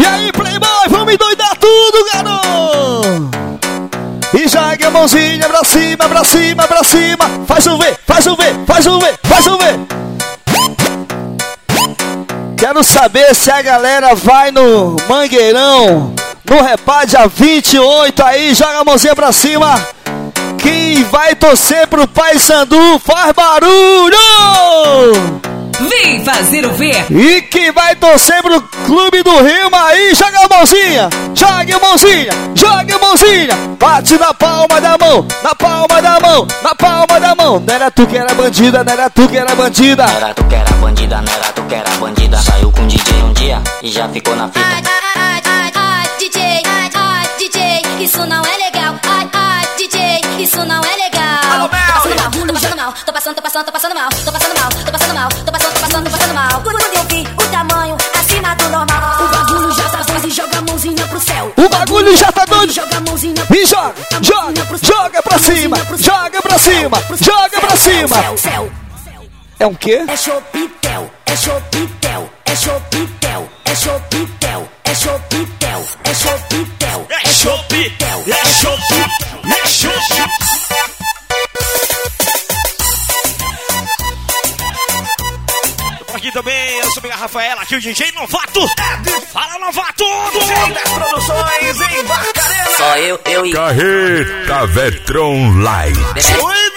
E aí, Playboy, vamos endoidar tudo, garoto! E joga a mãozinha pra cima, pra cima, pra cima. Faz um V, faz um V, faz um V, faz um V. Quero saber se a galera vai no Mangueirão, no Repá dia 28 aí, joga a mãozinha pra cima. Quem vai torcer pro Pai Sandu faz barulho! Fazer o ver. E quem vai torcer pro Clube do Rio aí, joga a mãozinha, joga a mãozinha, joga a mãozinha, bate na palma da mão, na palma da mão, na palma da mão. Não era tu que era bandida, não era tu que era bandida. Não era tu que era bandida, não era tu que era bandida. Saiu com o DJ um dia e já ficou na fita. Passando tô passando, tô passando, mal, tô passando mal, tô passando mal, tô passando, tô passando, tô passando mal. Quando eu vi o tamanho acima do normal, o bagulho já tá doido e joga a mãozinha pro céu. O bagulho já tá doido. Joga a mãozinha E joga, joga, joga pra cima, joga pra cima, joga pra cima. Céu, céu. É um quê? É chopitel, é chopitel, é chopitel, é chopitel, é chopitel, é chopitel, É chope, é chope, Aqui também, eu sou a Rafaela, aqui o DJ Novato. Fala, Novato! Produções em Barcarena. Só eu, eu e. Carreta Vetron Live. Oi,